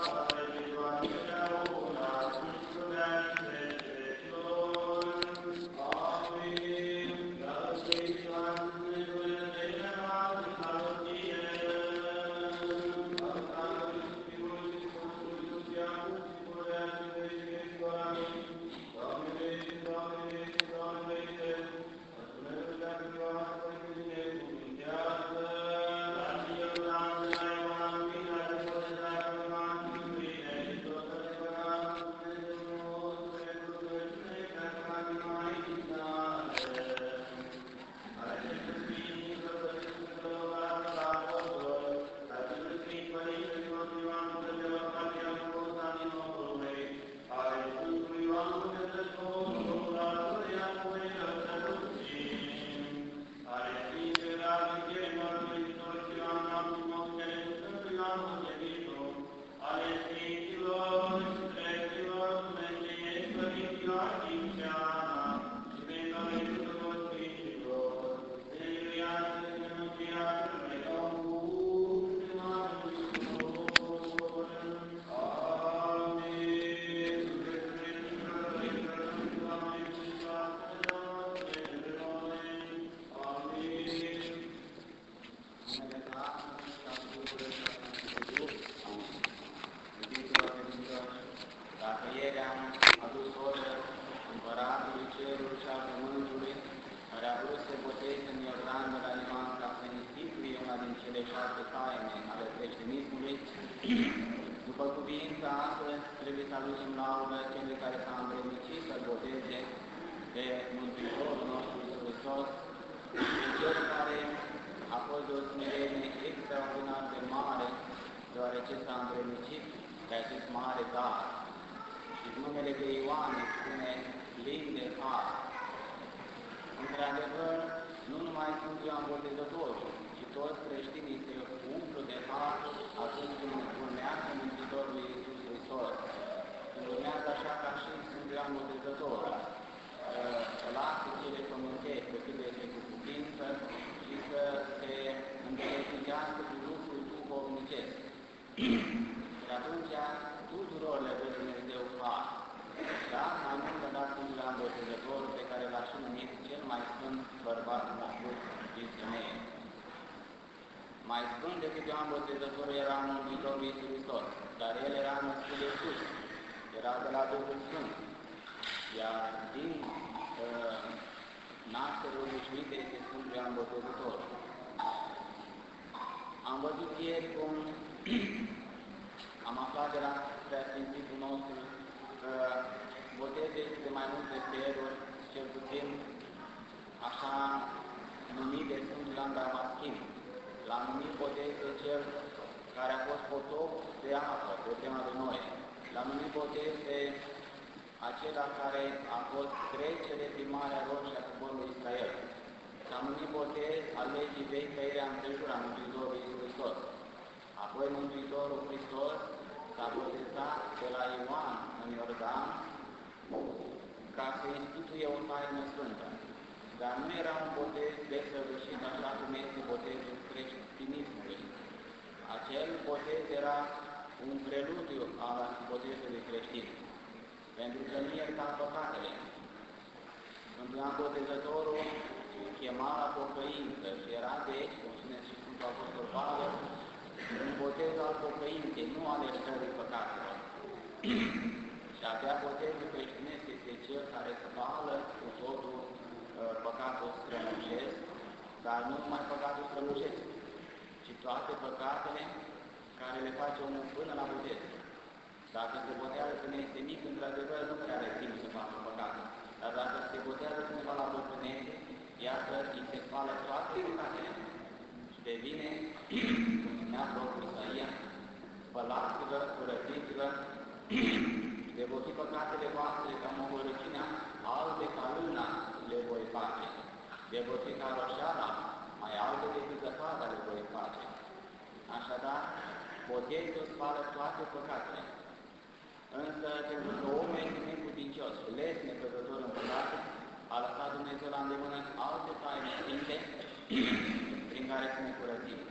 Thank you. taine ale creștinismului, după cuvința astăzi, trebuie să aducem laudă celui care s-a îndrăznicit să boteze pe Mântuitorul nostru Iisus Hristos, cel care a fost de o smerenie extraordinar de mare, deoarece s-a îndrăznicit de acest mare dar. Și numele de Ioan spune plin de har. Într-adevăr, nu numai sunt Ioan Botezătorul, ci toți creștinii vindecat atunci când urmează Mântuitorul Iisus Hristos. Când urmează așa ca și Sfântul Botezător, să lasă cele pământești pe cât este cu putință și să se îndelegească cu lucrul duhovnicesc. și atunci tuturor le vede Dumnezeu fac. Da? Mai mult a dat Sfântul Botezător pe care l-a și numit cel mai sfânt bărbat în ajut din femeie. Mai spun decât Ioan Botezătorul era un mântuitor misitor, dar el era născut de sus, era de la Duhul Sfânt. Iar din uh, nașterul obișnuit este Sfântul Ioan Botezătorul. Am văzut ieri cum am aflat de la preasfințitul nostru că botezul este de mai multe feluri, cel puțin așa numit de Sfântul Ioan Damaschin la numit Botez de cel care a fost potop de apă, pe tema de noi. La numit Botez de acela care a fost trecere din Marea Roșie a poporului Israel. S-a numit Botez al legii vei tăierea împrejura Mântuitorului Hristos. Apoi Mântuitorul Hristos s-a botezat de la Ioan în Iordan ca să instituie o taină sfântă dar nu era un botez desăvârșit așa cum este botezul creștinismului. Acel botez era un preludiu al botezului creștin, pentru că nu ierta păcatele. Când Ioan Botezătorul chema la pocăință și era deci, cum spune și Sfântul Apostol Pavel, un botez al pocăinței, nu al iertării păcatelor. și abia botezul creștinesc este cel care spală cu totul păcatul strămucesc, dar nu numai păcatul strămucesc, ci toate păcatele care le face omul până la vârfețe. Dacă se botează când este mic, într-adevăr nu prea are timp să facă păcate. Dar dacă se botează cineva la bătrânețe, iată, îi se spală toate păcatele și devine, cum spunea Domnul Isaia, spălați-vă, curățiți-vă, devoți păcatele voastre ca mă albă ca luna, voi face. Devoția roșeala mai altă decât zăpada le voi face. Așadar, botezul spală toate păcatele. Însă, pentru că omul este neputincios, lesne păcător în păcat, a lăsat Dumnezeu la îndemână alte taine sfinte prin care să ne curățim.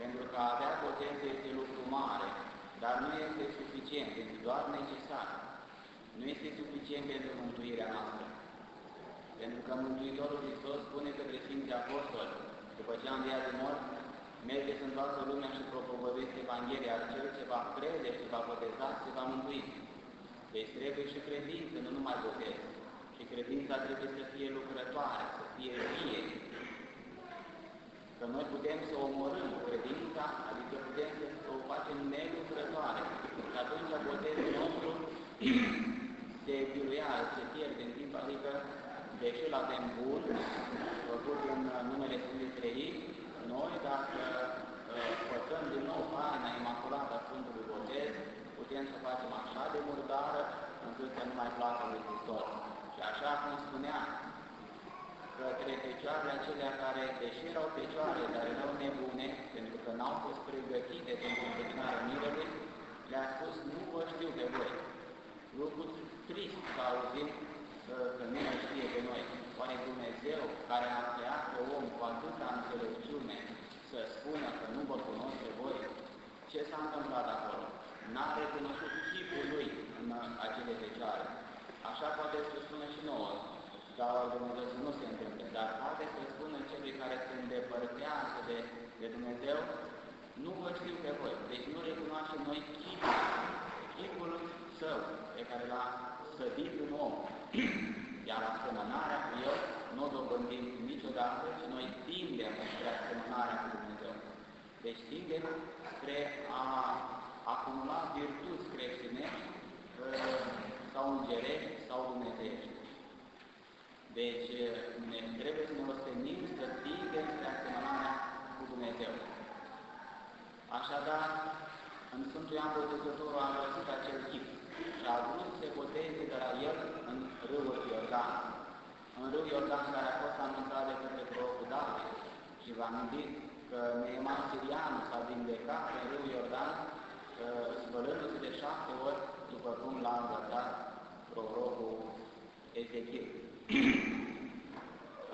Pentru că a avea potență este lucru mare, dar nu este suficient, este doar necesar. Nu este suficient pentru mântuirea noastră. Pentru că Mântuitorul Hristos spune către Sfinții Apostoli, după ce a înviat de mort, mergeți în toată lumea și propovăduiți Evanghelia, cel ce va crede și va boteza se va mântui. Deci trebuie și credință, nu numai botez. Și credința trebuie să fie lucrătoare, să fie vie. Că noi putem să omorâm credința, adică putem să o facem nelucrătoare. Și atunci botezul nostru se piruiază, se pierde în timp, adică deși la avem bun, făcut în numele Sfântului Trei, noi, dacă uh, păcăm din nou haina imaculată a Sfântului Botez, putem să facem așa de murdară, încât să nu mai placă lui Hristos. Și așa cum spunea, către fecioarele acelea care, deși erau fecioare, dar erau nebune, pentru că n-au fost pregătite pentru întâmpinarea mirelui, le-a spus, nu vă știu pe voi. Lucru trist să auzim că nu ne știe pe noi. Oare Dumnezeu, care a creat pe om cu atâta înțelepciune, să spună că nu vă cunosc pe voi? Ce s-a întâmplat acolo? N-a recunoscut chipul lui în acele fecioare. Așa poate să spună și nouă, dar Dumnezeu să nu se întâmple, dar poate să spună celui care se îndepărtează de, de Dumnezeu, nu vă știu pe voi. Deci nu recunoaște noi chipul, chipul său pe care l-a sădit în om. Iar asemănarea cu El nu o dobândim niciodată și noi tindem spre asemănarea cu Dumnezeu. Deci tindem spre a acumula virtuți creștinești sau îngerești sau dumnezeiești. Deci ne trebuie să ne ostenim să tindem spre asemănarea cu Dumnezeu. Așadar, în Sfântul Ioan Botezătorul a lăsat acel chip și a vrut să se boteze de la el în râul Iordan. În râul Iordan care a fost anunțat de către prorocul David și vă amintit că Neeman Sirian s-a vindecat în râul Iordan spălându-se de șapte ori după cum l-a învățat prorocul Ezechiel.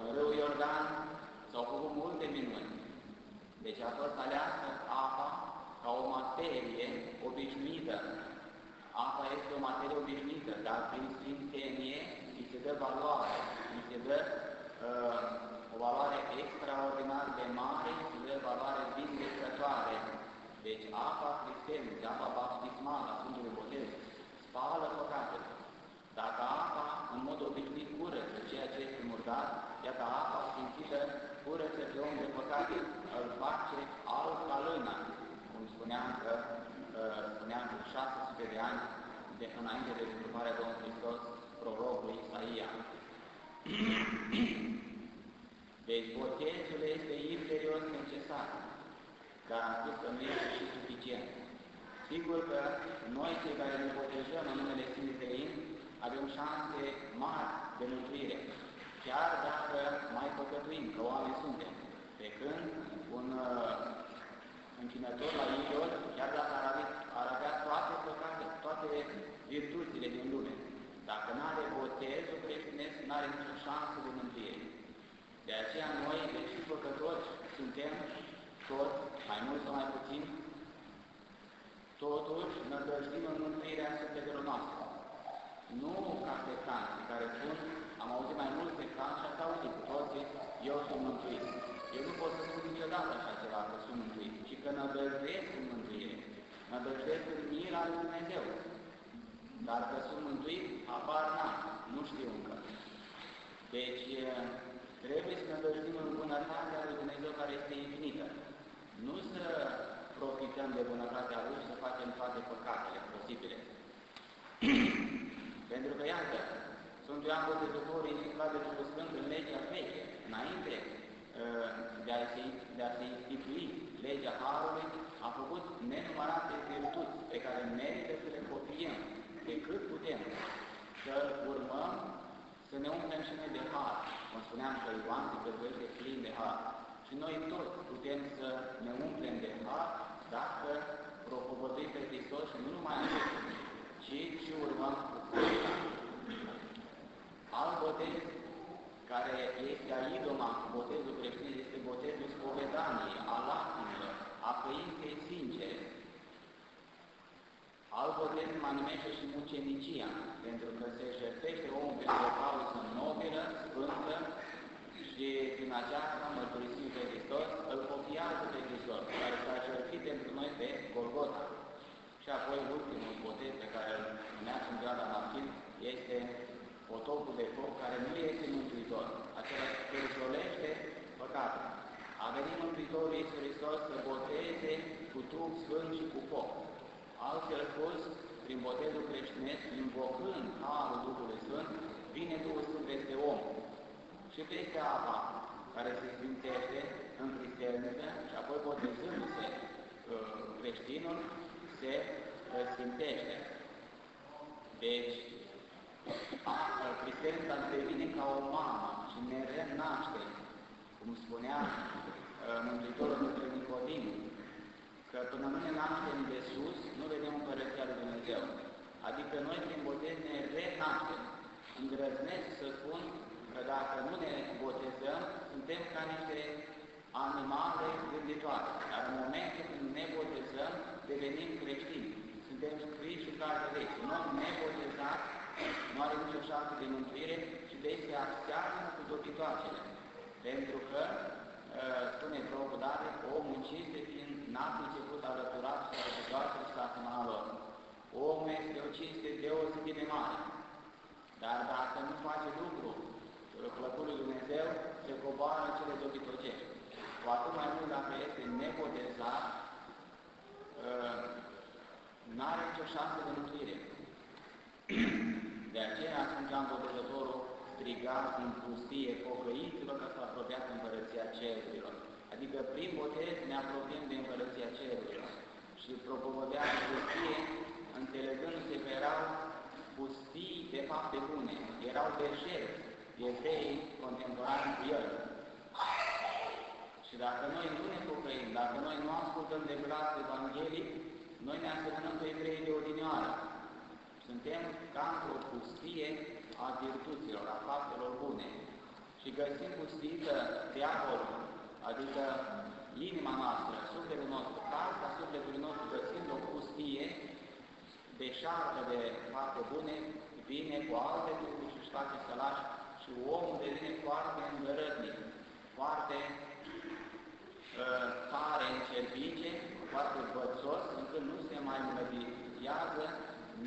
în râul Iordan s-au făcut multe minuni. Deci a fost aleasă apa ca o materie obișnuită Apa este o materie obișnuită, dar prin sfințenie îi se dă valoare, îi se dă uh, o valoare extraordinar de mare, îi se dă valoare vindecătoare. Deci apa cristianului, apa baptismală a Sfântului Botez, spală păcatele. Dacă apa în mod obișnuit curăță ceea ce este murdar, iată apa sfințită curăță pe om de păcate, îl face alt ca lâna, cum spuneam că spuneam, 600 de ani de înainte de întruparea Domnului Hristos, prorocul Isaia. Deci botezul este imperios necesar, dar am spus că nu este și suficient. Sigur că noi, cei care ne botejăm în numele Sfântului Trăin, avem șanse mari de mântuire, chiar dacă mai păcătuim, că oameni suntem. Pe când un închinător la idol, chiar dacă ar avea, ar avea toate păcate, toate virtuțile din lume. Dacă nu are botezul creștinesc, nu are nicio șansă de mântuire. De aceea noi, deși păcători, suntem toți, mai mult sau mai puțin, totuși nădăjdim în mântuirea sufletelor noastre. Nu ca pe canți care spun, am auzit mai mult pe canți și ați auzit toți, eu sunt mântuit. Eu nu pot să spun niciodată așa ceva, că sunt mântuit, ci că nădăjduiesc în mântuire, nădăjduiesc în mila lui Dumnezeu. Dar că sunt mântuit, apar n nu știu încă. Deci, trebuie să nădăjduim în bunătatea lui Dumnezeu care este infinită. Nu să profităm de bunătatea Lui și să facem toate păcatele posibile. Pentru că, iată, sunt Ioan Botezătorul insuflat de Duhul Sfânt în legea veche, înainte uh, de a, se, de a se institui legea Harului, a făcut nenumărate virtuți pe care merită să le copiem pe cât putem, să urmăm, să ne umplem și noi de har. Cum spuneam că Ioan se găduiește plin de har. Și noi toți putem să ne umplem de har dacă propovăduim pe Hristos și nu numai atât, ci și urmăm Alt botez care este a idoma botezul creștin este botezul spovedaniei, a lacrimilor, a căinței sincere. botez mă numește și mucenicia, pentru că se jertește omul pentru o cauză nobilă, sfântă, și prin aceasta mărturisim pe Hristos, îl copiază pe Hristos, care s-a jertfit pentru noi pe Golgota. Și apoi ultimul botez pe care îl numeați în grada Martin este potopul de foc care nu este mântuitor, acela persolește păcatul. A venit Mântuitorul Iisus Hristos să boteze cu Duh Sfânt și cu foc. Altfel spus, prin botezul creștinesc, invocând Harul Duhului Sfânt, vine Duhul Sfânt peste om și peste apa care se sfințește în cristelniță și apoi botezându-se uh, creștinul, se uh, sfințește. Deci, cristelnița devine ca o mamă și ne renaște, cum spunea uh, Mântuitorul către Nicodim, că până nu ne naștem de sus, nu vedem Împărăția Lui Dumnezeu. Adică noi prin botez ne renaștem. Îndrăznesc să spun că dacă nu ne botezăm, suntem ca niște animale gânditoare. Dar în momentul când ne botezăm, devenim creștini. Suntem scriși și carte vechi. Un om nebotezat nu are nicio șansă de mântuire și de aici se aseamănă cu dobitoacele. Pentru că, uh, spune Prabhupādare, omul cinste fiind n-a început alăturat și alăturat și s-a lor. Omul este o cinste deosebit de mare. Dar dacă nu face lucru plăcut lui Dumnezeu, se coboară în cele dobitocești. Cu atât mai mult dacă este nebotezat, uh, nu are nicio șansă de mântuire. De aceea Sfânt Ioan Botezătorul striga în pustie, pocăiți-vă că s-a apropiat Împărăția Cerurilor. Adică prin botez ne apropiem de Împărăția Cerurilor. Și propovădea în pustie, înțelegându-se că erau pustii de fapte bune, erau deșert, evrei contemporani cu el. Și dacă noi nu ne pocăim, dacă noi nu ascultăm de glas evanghelic, noi ne asemănăm cu evrei de odinioară. Suntem ca într-o pustie a virtuților, a faptelor bune. Și găsim pustită diavolul, adică inima noastră, sufletul nostru, cartea sufletului nostru, găsind o pustie deșartă de fapte bune, vine cu alte lucruri și își face sălași și omul devine foarte îndărătnic, foarte uh, tare în cervice, foarte bățos, încât nu se mai mlădiază,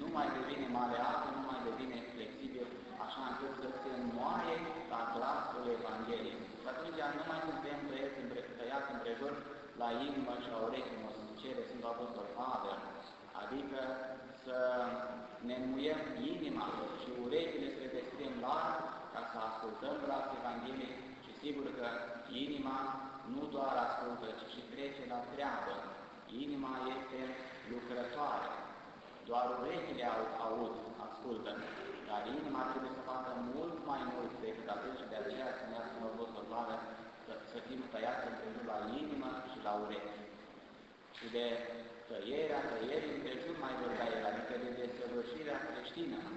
nu mai devine maleabil, nu mai devine flexibil, așa încât să se înmoaie la glasul Evangheliei. Și atunci nu mai suntem tăiați, împre, tăiați împrejur la inimă și la urechi, cum o să cere Sfântul Apostol Pavel, adică să ne muiem inima și urechile să le deschidem larg ca să ascultăm glasul Evangheliei și sigur că inima nu doar ascultă, ci și trece la treabă. Inima este lucrătoare. Doar urechile au, aud, ascultă, dar inima trebuie să facă mult mai mult decât atunci și de aceea spunea să mă Pavel să, să fim tăiați împrejur la inimă și la urechi. Și de tăierea, tăierii împrejur mai vorbea el, adică de desăvârșirea creștină.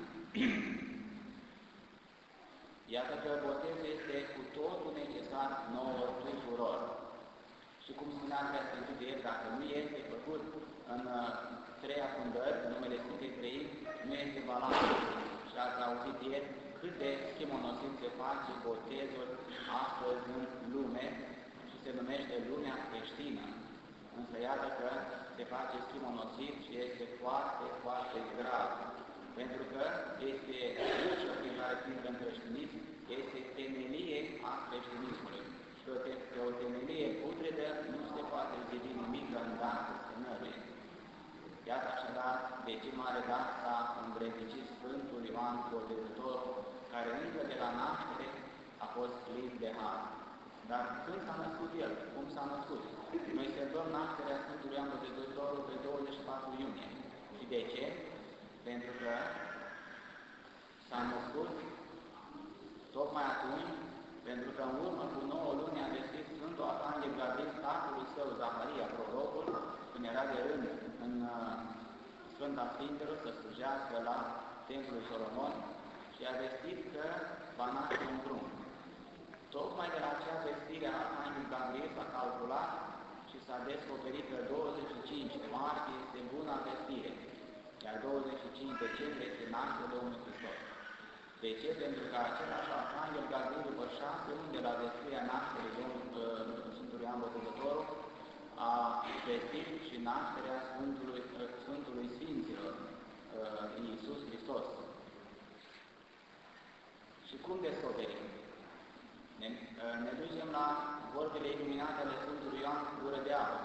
Iată că botezul este cu totul necesar nouă tuturor. Și cum spunea Sfântul de el, dacă nu este făcut în uh, trei afundări, în numele Sfântei Trei, nu este valabil. Și ați auzit ieri cât de schimonosit se face botezul astăzi în lume și se numește lumea creștină. Însă iată că se face schimonosit și este foarte, foarte grav. Pentru că este ușă prin care în creștinism, este temelie a creștinismului. Și pe o, te pe o temelie putredă nu se poate zidi nimic în dată semnării. Iată așadar de ce mare dat s-a îmbrăticit Sfântul Ioan Botezător, care încă de la naștere a fost plin de har. Dar când s-a născut el? Cum s-a născut? Noi sărbăm nașterea Sfântului Ioan Botezătorul pe 24 iunie. Și de ce? Pentru că s-a născut tocmai atunci, pentru că în urmă cu 9 luni a deschis Sfântul Arhanghel Gabriel tatălui său, Zaharia, prorocul, când era de rând în uh, Sfânta Sfintelor să slujească la Templul Solomon și a vestit că va naște un drum. Tocmai de la acea vestire a Arhanghel Gabriel s-a calculat și s-a descoperit că 25 de martie este buna vestire. iar 25 decembrie este nașterea Domnului Hristos. De ce? Pentru că același Arhanghel Gabriel, după șase luni de la descrierea nașterii Domnului Sfântului Ioan Botezătorul, a vestit și nașterea Sfântului, Sfântului Sfinților, Iisus Hristos. Și cum descoperim? Ne, ne ducem la vorbele iluminate ale Sfântului Ioan cu gură de apă,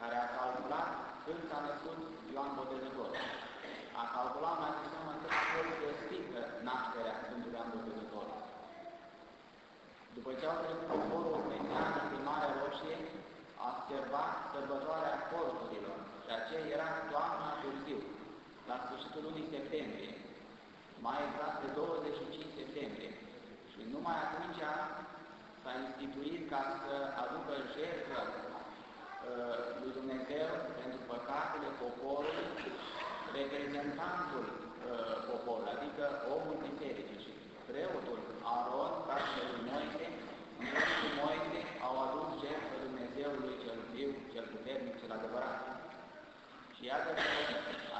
care a calculat când s-a născut Ioan Botezătorul. A calculat mai cu seamă cât a fost vestită nașterea Sfântului Ioan Botezătorul. După ce au trecut poporul creștean din Marea Roșie, a observat sărbătoarea corturilor, și aceea era toamna târziu, la sfârșitul lunii septembrie, mai exact pe 25 septembrie. Și numai atunci s-a instituit ca să aducă jertfă uh, lui Dumnezeu pentru păcatele poporului, reprezentantul uh, poporului, adică omul bisericii și preotul Aron, fratele lui Moise, și Moise au adus jertfă Dumnezeului cel viu, cel puternic, cel adevărat. Și iată că,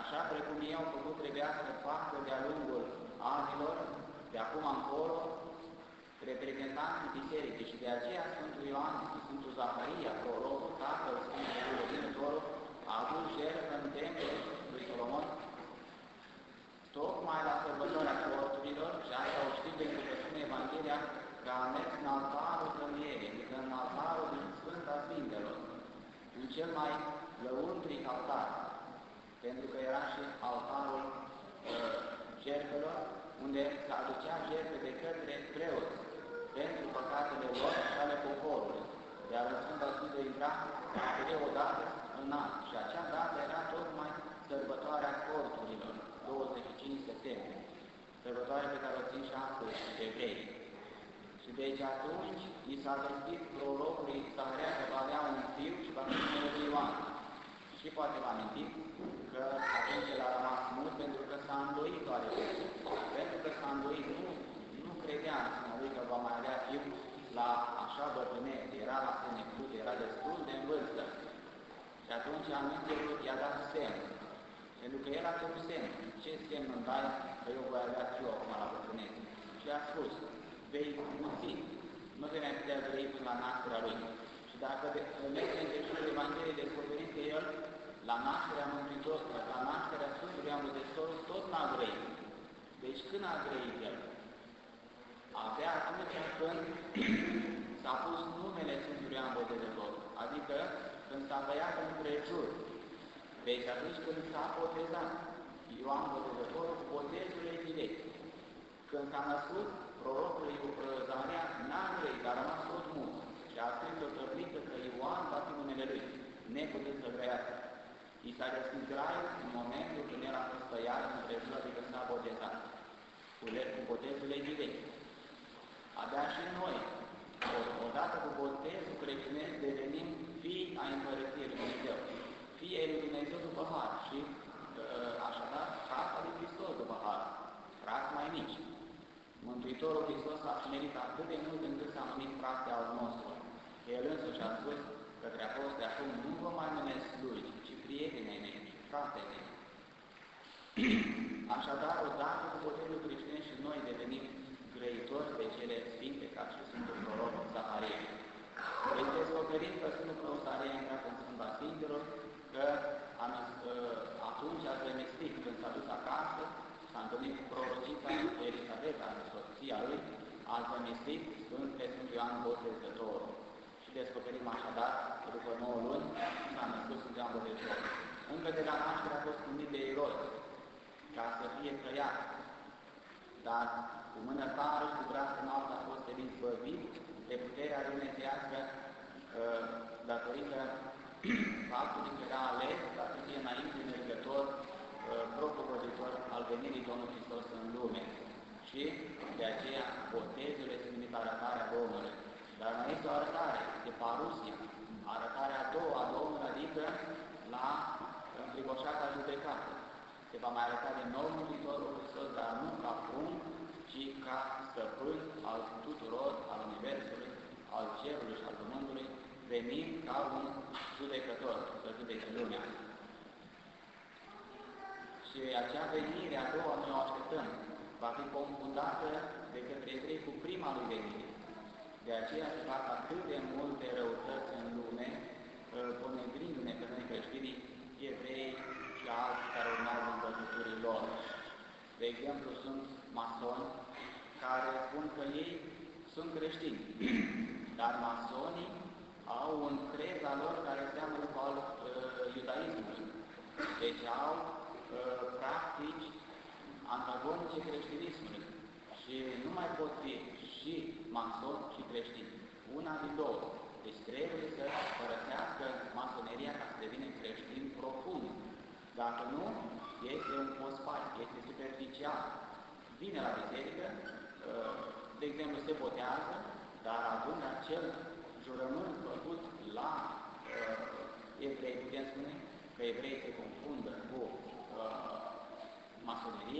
așa precum ei au făcut, trebuia să facă de-a lungul anilor, de acum încolo, reprezentanții bisericii și de aceea Sfântul Ioan, Sfântul Zaharia, prorocul, tatăl Sfântului Rodinătorul, a adus jertfă în templul lui Solomon, tocmai la sărbătoarea corturilor, și asta o știu pentru că spune Evanghelia, că a mers în altarul cămierii, adică în altarul din Sfânta Sfintelor, în cel mai lăuntric altar, pentru că era și altarul uh, jertfelor, unde se aducea jertfe de către preoți, pentru păcatele lor și ale poporului. Iar în Sfânta Sfântă intra o dată în an. Și acea dată era tocmai sărbătoarea corturilor, 25 septembrie, sărbătoarea pe care o țin și astăzi evrei. Și deci atunci i s-a vestit prorocului Zaharia că va avea un fiu și va fi numele Ioan. Și poate vă amintiți că atunci el a rămas mult pentru că s-a îndoit oarecum. Pentru că s-a îndoit, nu, nu credea în lui că va mai avea fiu la așa bătrânețe, era la senectute, era destul de în vârstă. Și atunci amintelul i-a dat semn. Pentru că el a cerut semn. Ce semn îmi dai că eu voi avea fiu acum la bătrânețe? Și a spus, vei mulți, nu vei mai putea trăi până la nașterea lui. Și dacă mergem în textul Evangheliei, descoperim că el, la nașterea Mântuitorului, la nașterea Sfântului Amădător, tot n-a grăit. Deci când a grăit el? Abia atunci când s-a pus numele Sfântului Amădător, adică când s-a băiat în prejur. Deci atunci când s-a botezat Ioan Botezătorul, botezul Epilei. Când s-a născut, prorocul Zaharia n-a grăit, dar a rămas tot mult. Și a scris o tăbliță că Ioan va fi numele lui, neputând să grăiască. I s-a deschis graiul în momentul când el a fost tăiat în prejur, adică s-a botezat. Cu, cu botezul Epilei. Abia și noi, odată cu botezul creștinesc, devenim fii ai Împărăției Lui Dumnezeu. Fii ai Lui Dumnezeu după har și uh, așadar casa lui Hristos după har. Frați mai mici. Mântuitorul Hristos a smerit atât de mult încât s-a numit frate al nostru. El însuși a spus către apostoli, acum nu vă mai numesc lui, ci prietenii mei, fratele mei. Așadar, odată cu botezul creștin și noi devenim grăitori de cele sfinte ca și Sfântul Proroc Zaharie. Deci descoperim că Sfântul Proroc Zaharie a intrat în Sfânta Sfintelor, că am, atunci a zămistit când s-a dus acasă, s-a întâlnit cu prorocița Elisabeta, soția lui, a zămistit Sfânt pe Sfântul Ioan Botezătorul. Și descoperim așadar că după 9 luni s-a născut Sfântul Ioan Botezătorul. Încă de la naștere a fost primit de eroi, ca să fie tăiat. Dar cu mână tare și cu braț înalt a fost izbăvit de puterea dumnezeiască uh, datorită faptului că era ales ca să fie înainte mergător, uh, propovăditor al venirii Domnului Hristos în lume. Și de aceea botezul este numit arătarea Domnului. Dar mai este o arătare de parusia, arătarea a doua a Domnului, adică la înfricoșata judecată. Se va mai arăta din nou Mântuitorul Hristos, dar nu ca prunc, ci ca stăpân al tuturor, al Universului, al Cerului și al Pământului, venind ca un judecător, să judece lumea. Și Și acea venire a doua noi o așteptăm. Va fi confundată de către evrei cu prima lui venire. De aceea se fac atât de multe răutăți în lume, ponegrindu-ne pe noi creștinii, evrei și alții care urmează învățăturii lor. De exemplu, sunt masoni care spun că ei sunt creștini, dar masonii au un crez al lor care seamănă cu al uh, iudaismului. Deci au uh, practici antagonice creștinismului. Și nu mai pot fi și mason și creștini. Una din două. Deci trebuie să părăsească masoneria ca să devină creștin profund. Dacă nu, este un pospar, este superficial. Vine la biserică, uh, de exemplu, se botează, dar având acel jurământ făcut la uh, evrei, putem spune că evrei se confundă cu uh,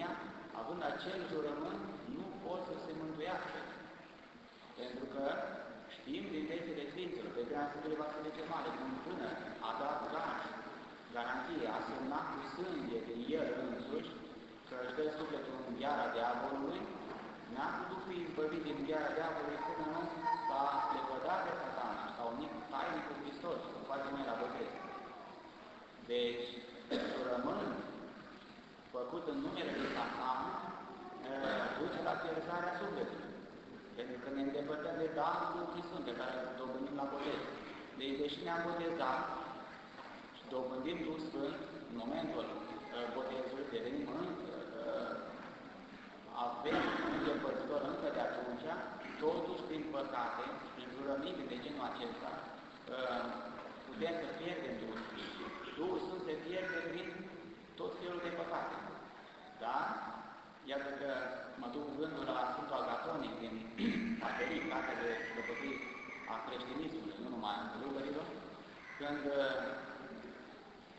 masoneria, având acel jurământ, nu pot să se mântuiască. Pentru că știm din vechile Sfinților, pe Grea Sfântului Vasile cel Mare, cum până a dat gaj, garantie, a semnat cu sânge din el însuși, că își dă sufletul în gheara diavolului, n-a putut fi izbăvit din gheara diavolului până nu s-a lepădat de satana sau tainicul Hristos, cum face noi la bătrâni. Deci, jurământ făcut în numele lui Satan duce la pierzarea sufletului. Pentru că ne îndepărtăm de Darul Duhului Sfânt, pe care îl dobândim la botez. Deci, deși ne-am botezat și dobândim Duhul Sfânt, în momentul botezului devenim încă, avem un depărțitor încă de atunci, totuși, prin păcate, prin jurăminte de genul acesta, putem să pierdem Duhul Sfânt. Duhul Sfânt se pierde prin tot felul de păcate. Da? Iată că mă duc gândul la Sfântul Agatonic din Aterii, carte de dăpătiri a creștinismului, nu numai a călugărilor, când uh,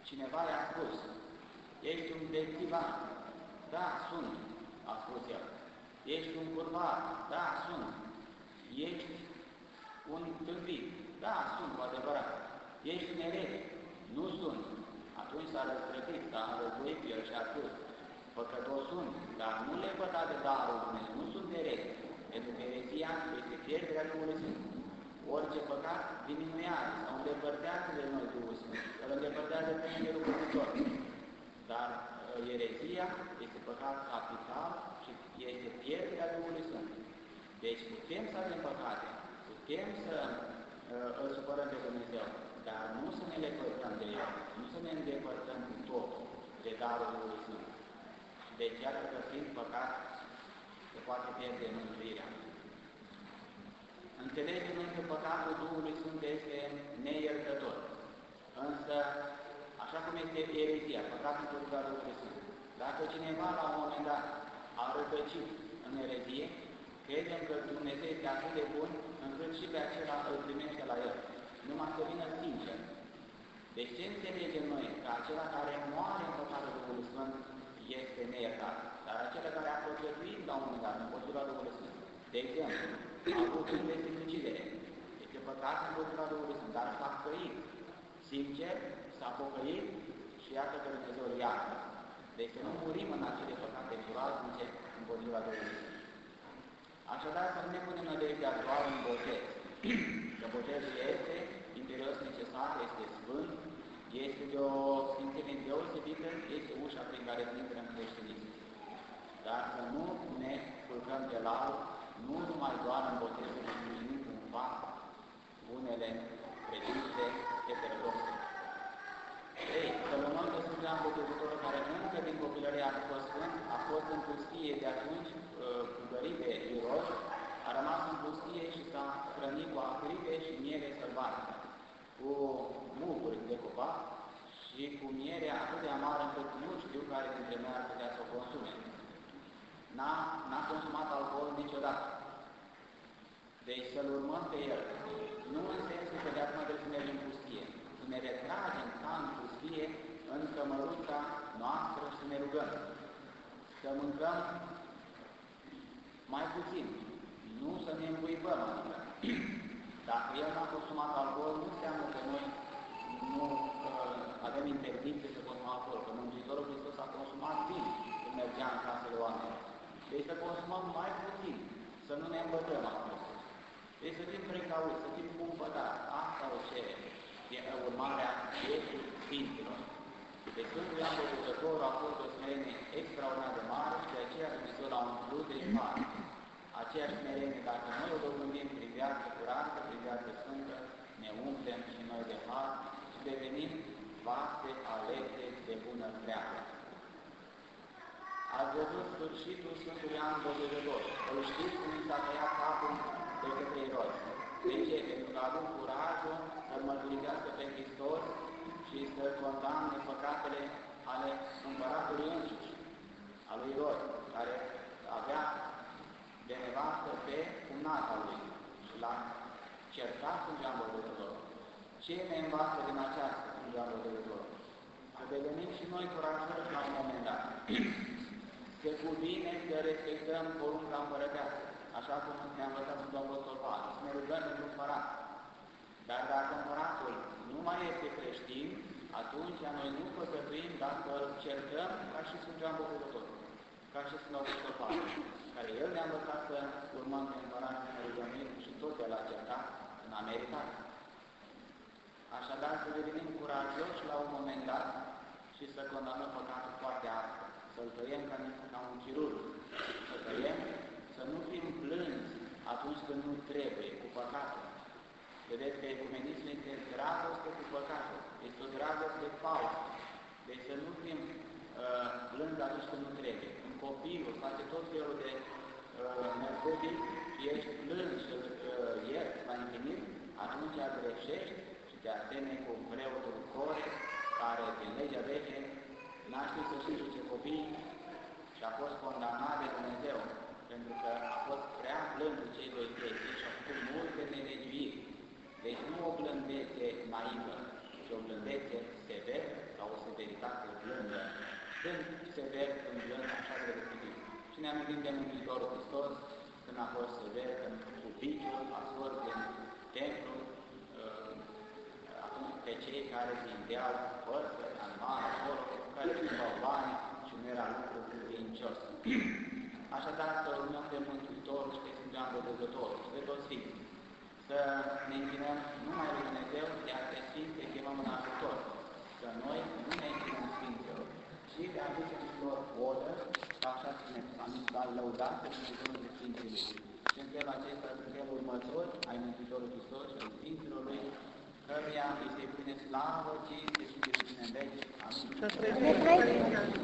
cineva i-a spus, ești un dețivan, da, sunt, a spus el, ești un curvar, da, sunt, ești un tâmpit, da, sunt, cu adevărat, ești un erete, nu sunt, atunci s-a răzvrătit, s-a înrăzuit el și a spus, păcătos sunt, dar nu le păta de darul Dumnezeu, nu sunt erete, pentru că erezia este pierderea Duhului Sfânt. Orice păcat diminuează sau îndepărtează de noi Duhul Sfânt, îl îndepărtează pe Îngerul Păcător. Dar uh, erezia este păcat capital și este pierderea Duhului Sfânt. Deci putem să avem păcate, putem să uh, îl supărăm pe Dumnezeu, dar nu să ne lepădăm de El, nu să ne îndepărtăm cu tot de darul Duhului Sfânt. Deci, iată că fiind păcat, se poate pierde mântuirea. Înțelegem că păcatul Duhului Sfânt este neiertător. Însă, așa cum este erezia, păcatul împotriva Duhului Sfânt. Dacă cineva la un moment dat a rătăcit în erezie, credem că Dumnezeu este atât de bun încât și pe acela îl primește la el. Numai să vină sincer. Deci ce înțelegem noi? Că acela care moare în păcatul Duhului Sfânt este neiertat. Dar acela care a proceduit la un moment dat împotriva Duhului Sfânt, de exemplu, a avut un de sinucidere, este păcat împotriva Duhului Sfânt, dar s-a căit, sincer, s-a pocăit și iată că Dumnezeu îl iartă. Deci să nu murim în acele păcate groaznice împotriva Duhului Sfânt. Așadar, să nu ne punem nădejdea doar în botez, că botezul este imperios necesar, este sfânt, este de o sfințenie deosebită, este ușa prin care intră în creștinism. Dar să nu ne culcăm de la nu numai doar în botezul sprijinim cumva unele credințe heterodoxe. Ei, Solomon de Sfântul Botezător, care încă din copilărie a fost sfânt, a fost în pustie de atunci, cugărit de Irod, a rămas în pustie și s-a hrănit cu acribe și miere sălbatică, cu muguri de copac și cu miere atât de amară încât nu știu care dintre noi ar putea să o consume. N-a consumat alcool niciodată. Deci să-L urmăm pe El. Nu în sensul că de acum trebuie să mergem în pustie. Să ne retragem ca în pustie în cămăruța noastră și să ne rugăm. Să mâncăm mai puțin. Nu să ne îmbuibăm, adică. Dacă El n-a consumat alcool, nu înseamnă că noi nu uh, avem interdicție să consumăm alcool, că Mântuitorul Hristos a consumat vin. mergea în casele oamenilor. Deci să consumăm mai puțin, să nu ne îmbătăm acum. Deci să fim precauți, să fim cumpătați. Asta o cere. E urmarea vieții Sfinților. Deci Sfântul Ioan Botezătorul a fost o smerenie extraordinar de mare și de aceea Dumnezeu l-a umplut de mare. Aceeași smerenie, dacă noi o dobândim prin viață curată, prin viață sfântă, ne umplem și noi de har și devenim vase alese de bună treabă. Ați văzut sfârșitul Sfântului Ioan Botezător. Îl știți cum i s-a tăiat capul de către eroi. De ce? Pentru că a avut curajul să mărturisească pe Hristos și să condamne păcatele ale împăratului însuși, al lui Irod, care avea de nevastă pe cumnata lui și l-a certat în geamă Botezător. Ce ne învață din această în geamă Botezător? Să devenim și noi curajoși la un moment dat. Se cuvine să respectăm porunca împărătească, așa cum ne-a învățat Sfântul Apostol Pavel, să ne rugăm pentru împărat. Dar dacă împăratul nu mai este creștin, atunci noi nu păcătuim dacă îl certăm ca și Sfântul Ioan Botezătorul, ca și Sfântul Apostol Pavel, care el ne-a învățat să urmăm pe împărat să ne rugămim și tot el a certat în America. Așadar, să devenim curajoși la un moment dat și să condamnăm păcatul foarte astfel să-l tăiem ca, ca un chirurg, să tăiem, să nu fim plânți atunci când nu trebuie, cu păcatul. Vedeți că ecumenismul este dragoste cu păcatul, este o dragoste falsă. Deci să nu fim uh, plânți atunci când nu trebuie. Un copilul face tot felul de uh, narcotic și ești plâns și îl uh, ierți la infinit, atunci greșești și te asemeni cu preotul core, care din legea veche n-a știut să judice copii și a fost condamnat de Dumnezeu, pentru că a fost prea blând cu cei doi fieți și a făcut multe nelegiuiri. Deci nu o blândețe naivă, ci o blândețe severă sau o severitate blândă. Când sever, când blând, așa trebuie să fim. Și ne amintim de Mântuitorul Hristos, când a fost sever, când cu piciul a scos din templu, uh, atunci pe cei care vindeau părți, animale, acolo, care schimbau bani și nu era lucru vincios. Așadar, să urmăm pe Mântuitorul și pe Sfântul Botezătorul și pe toți Sfinții. Să ne închinăm numai lui Dumnezeu, iar pe Sfinți îi chemăm în ajutor. Să noi nu ne închinăm Sfinților, ci le aducem lor odă, așa să ne am lăudat pe Dumnezeu de Sfinții Lui. Și în felul acesta suntem următori ai Mântuitorului Hristos și ai Sfinților Lui, căruia îi se pune slavă, cinste și de în veci. Amin.